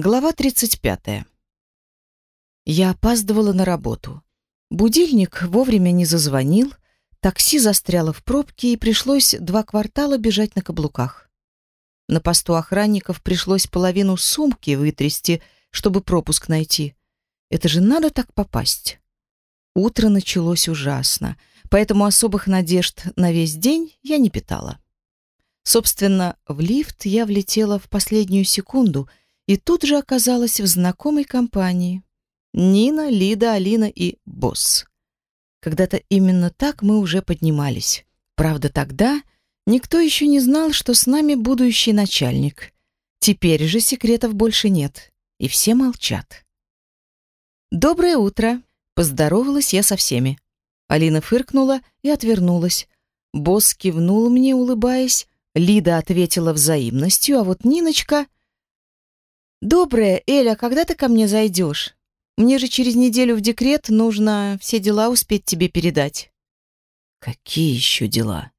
Глава 35. Я опаздывала на работу. Будильник вовремя не зазвонил, такси застряло в пробке и пришлось два квартала бежать на каблуках. На посту охранников пришлось половину сумки вытрясти, чтобы пропуск найти. Это же надо так попасть. Утро началось ужасно, поэтому особых надежд на весь день я не питала. Собственно, в лифт я влетела в последнюю секунду — и тут же оказалась в знакомой компании. Нина, Лида, Алина и босс. Когда-то именно так мы уже поднимались. Правда, тогда никто еще не знал, что с нами будущий начальник. Теперь же секретов больше нет, и все молчат. «Доброе утро!» — поздоровалась я со всеми. Алина фыркнула и отвернулась. Босс кивнул мне, улыбаясь. Лида ответила взаимностью, а вот Ниночка — «Доброе, Эля, когда ты ко мне зайдешь? Мне же через неделю в декрет нужно все дела успеть тебе передать». «Какие еще дела?»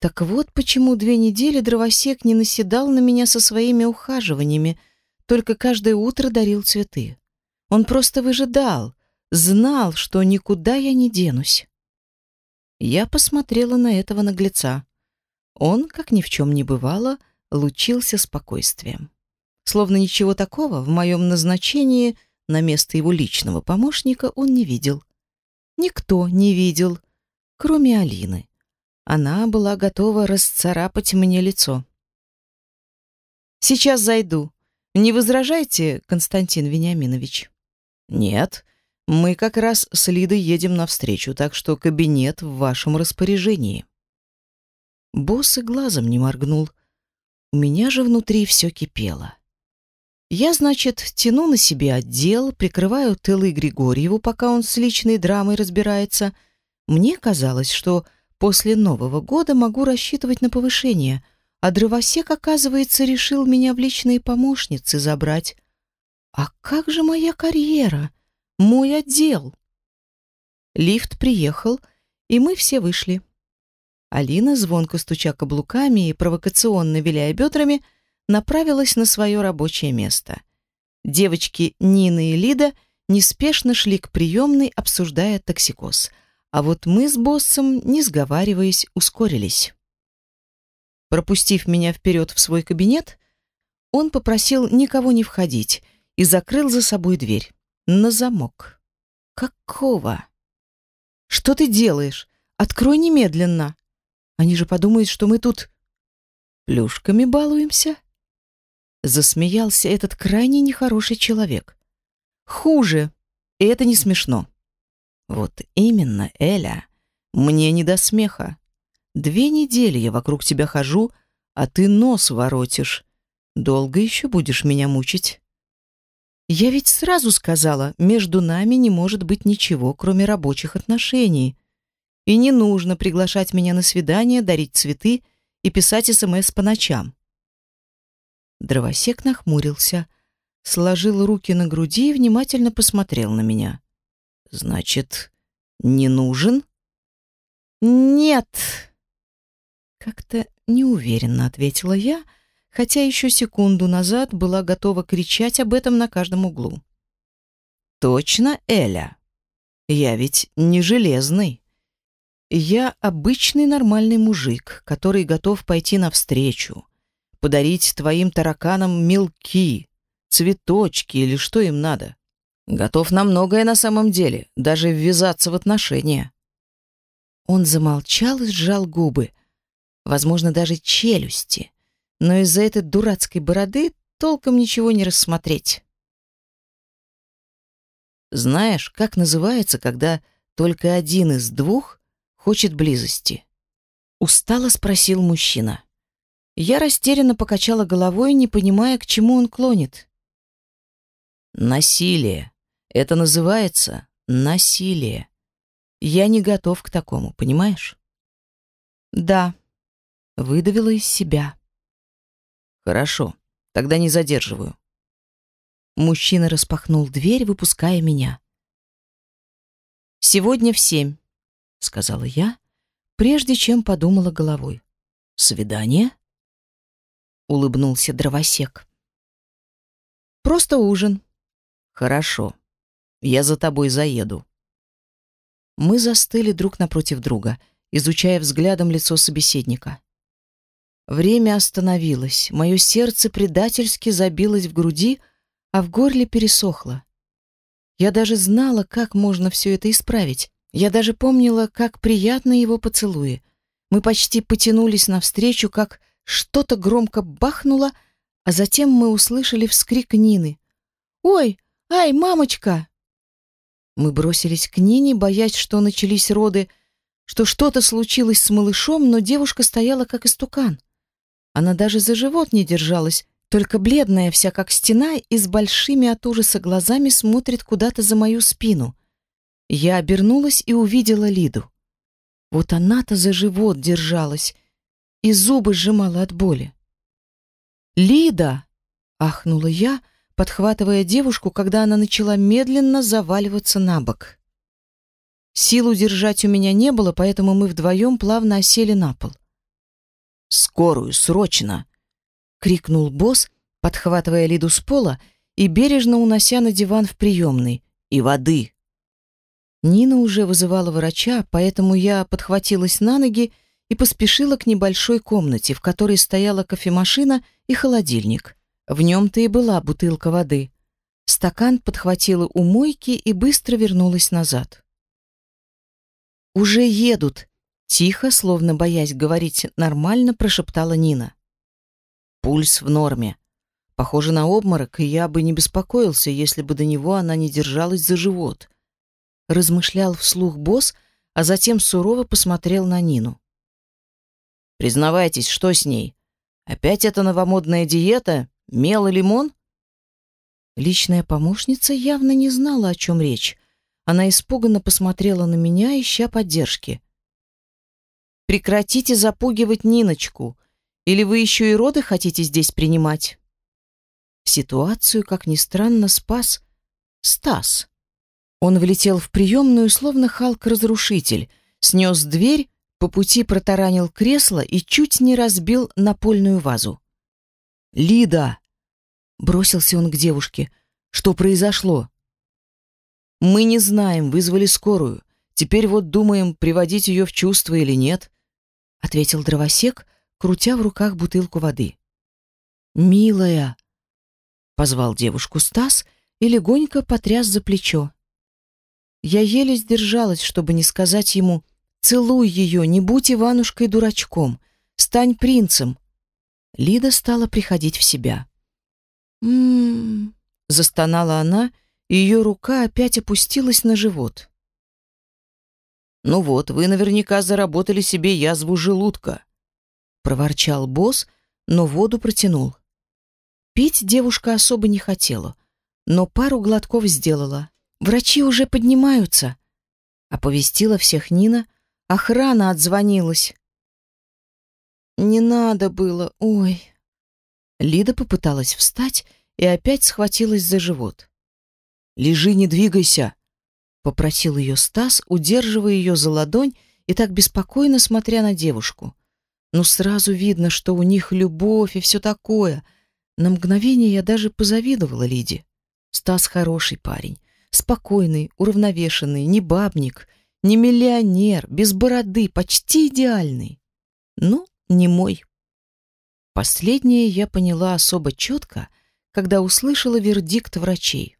Так вот почему две недели дровосек не наседал на меня со своими ухаживаниями, только каждое утро дарил цветы. Он просто выжидал, знал, что никуда я не денусь. Я посмотрела на этого наглеца. Он, как ни в чем не бывало, лучился спокойствием. Словно ничего такого в моем назначении на место его личного помощника он не видел. Никто не видел, кроме Алины. Она была готова расцарапать мне лицо. «Сейчас зайду. Не возражайте, Константин Вениаминович?» «Нет, мы как раз с Лидой едем навстречу, так что кабинет в вашем распоряжении». Босс и глазом не моргнул. У меня же внутри все кипело. Я, значит, тяну на себе отдел, прикрываю тылы Григорьеву, пока он с личной драмой разбирается. Мне казалось, что после Нового года могу рассчитывать на повышение, а дровосек, оказывается, решил меня в личные помощницы забрать. А как же моя карьера? Мой отдел? Лифт приехал, и мы все вышли. Алина, звонко стуча каблуками и провокационно виляя бедрами, — направилась на свое рабочее место. Девочки Нина и Лида неспешно шли к приемной, обсуждая токсикоз, а вот мы с боссом, не сговариваясь, ускорились. Пропустив меня вперед в свой кабинет, он попросил никого не входить и закрыл за собой дверь. На замок. Какого? Что ты делаешь? Открой немедленно. Они же подумают, что мы тут плюшками балуемся. Засмеялся этот крайне нехороший человек. Хуже, и это не смешно. Вот именно, Эля, мне не до смеха. Две недели я вокруг тебя хожу, а ты нос воротишь. Долго еще будешь меня мучить? Я ведь сразу сказала, между нами не может быть ничего, кроме рабочих отношений. И не нужно приглашать меня на свидание, дарить цветы и писать СМС по ночам. Дровосек нахмурился, сложил руки на груди и внимательно посмотрел на меня. «Значит, не нужен?» «Нет!» Как-то неуверенно ответила я, хотя еще секунду назад была готова кричать об этом на каждом углу. «Точно, Эля? Я ведь не железный. Я обычный нормальный мужик, который готов пойти навстречу, подарить твоим тараканам мелки, цветочки или что им надо. Готов на многое на самом деле, даже ввязаться в отношения. Он замолчал и сжал губы, возможно, даже челюсти, но из-за этой дурацкой бороды толком ничего не рассмотреть. Знаешь, как называется, когда только один из двух хочет близости? Устало спросил мужчина. Я растерянно покачала головой, не понимая, к чему он клонит. Насилие. Это называется насилие. Я не готов к такому, понимаешь? Да. Выдавила из себя. Хорошо. Тогда не задерживаю. Мужчина распахнул дверь, выпуская меня. Сегодня в семь, сказала я, прежде чем подумала головой. Свидание? Улыбнулся дровосек. просто ужин». «Хорошо. Я за тобой заеду». Мы застыли друг напротив друга, изучая взглядом лицо собеседника. Время остановилось, мое сердце предательски забилось в груди, а в горле пересохло. Я даже знала, как можно все это исправить. Я даже помнила, как приятно его поцелуи. Мы почти потянулись навстречу, как что-то громко бахнуло, а затем мы услышали вскрик Нины. «Ой, ай, мамочка!» Мы бросились к Нине, боясь, что начались роды, что что-то случилось с малышом, но девушка стояла как истукан. Она даже за живот не держалась, только бледная вся как стена и с большими от ужаса глазами смотрит куда-то за мою спину. Я обернулась и увидела Лиду. Вот она-то за живот держалась и зубы сжимала от боли. «Лида!» — ахнула я, подхватывая девушку, когда она начала медленно заваливаться на бок. Сил удержать у меня не было, поэтому мы вдвоем плавно осели на пол. «Скорую, срочно!» — крикнул босс, подхватывая Лиду с пола и бережно унося на диван в приемной. «И воды!» Нина уже вызывала врача, поэтому я подхватилась на ноги и поспешила к небольшой комнате, в которой стояла кофемашина и холодильник. В нем-то и была бутылка воды. Стакан подхватила у мойки и быстро вернулась назад. «Уже едут!» — тихо, словно боясь говорить нормально, прошептала Нина. «Пульс в норме. Похоже на обморок, и я бы не беспокоился, если бы до него она не держалась за живот», — размышлял вслух босс, а затем сурово посмотрел на Нину. «Признавайтесь, что с ней? Опять эта новомодная диета? Мел и лимон? Личная помощница явно не знала, о чем речь. Она испуганно посмотрела на меня, ища поддержки. «Прекратите запугивать Ниночку! Или вы еще и роды хотите здесь принимать?» Ситуацию, как ни странно, спас Стас. Он влетел в приемную, словно Халк-разрушитель, снес дверь, по пути протаранил кресло и чуть не разбил напольную вазу. «Лида!» Бросился он к девушке. Что произошло? Мы не знаем, вызвали скорую. Теперь вот думаем, приводить ее в чувство или нет, ответил дровосек, крутя в руках бутылку воды. Милая, позвал девушку Стас и легонько потряс за плечо. Я еле сдержалась, чтобы не сказать ему: "Целуй ее, не будь Иванушкой дурачком, стань принцем". Лида стала приходить в себя. «М-м-м», застонала она, и ее рука опять опустилась на живот. «Ну вот, вы наверняка заработали себе язву желудка», — проворчал босс, но воду протянул. Пить девушка особо не хотела, но пару глотков сделала. «Врачи уже поднимаются», — оповестила всех Нина. «Охрана отзвонилась». «Не надо было, ой», Лида попыталась встать и опять схватилась за живот. «Лежи, не двигайся!» — попросил ее Стас, удерживая ее за ладонь и так беспокойно смотря на девушку. Ну, сразу видно, что у них любовь и все такое. На мгновение я даже позавидовала Лиде. Стас хороший парень, спокойный, уравновешенный, не бабник, не миллионер, без бороды, почти идеальный. Ну, не мой. Последнее я поняла особо четко, когда услышала вердикт врачей.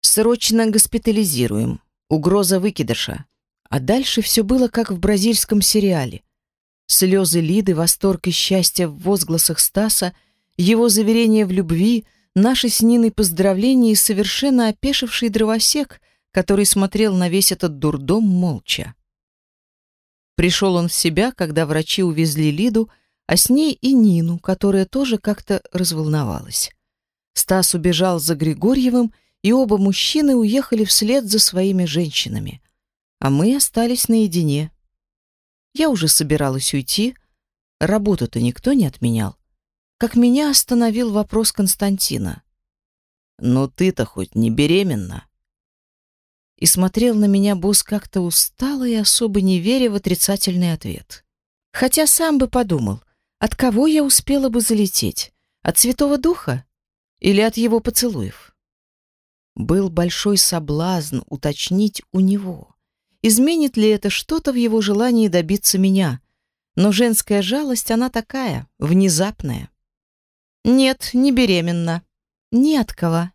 Срочно госпитализируем. Угроза выкидыша. А дальше все было как в бразильском сериале. Слезы Лиды, восторг и счастье в возгласах Стаса, его заверение в любви, наши с Ниной поздравления и совершенно опешивший дровосек, который смотрел на весь этот дурдом молча. Пришел он в себя, когда врачи увезли Лиду, а с ней и Нину, которая тоже как-то разволновалась. Стас убежал за Григорьевым, и оба мужчины уехали вслед за своими женщинами, а мы остались наедине. Я уже собиралась уйти, работу-то никто не отменял. Как меня остановил вопрос Константина. «Ну ты-то хоть не беременна?» И смотрел на меня босс как-то устало и особо не веря в отрицательный ответ. Хотя сам бы подумал, от кого я успела бы залететь? От Святого Духа? Или от его поцелуев? Был большой соблазн уточнить у него, изменит ли это что-то в его желании добиться меня. Но женская жалость, она такая, внезапная. «Нет, не беременна. Не от кого».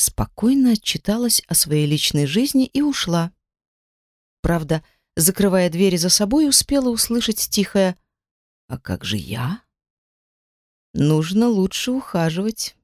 Спокойно отчиталась о своей личной жизни и ушла. Правда, закрывая двери за собой, успела услышать тихое «А как же я?» «Нужно лучше ухаживать,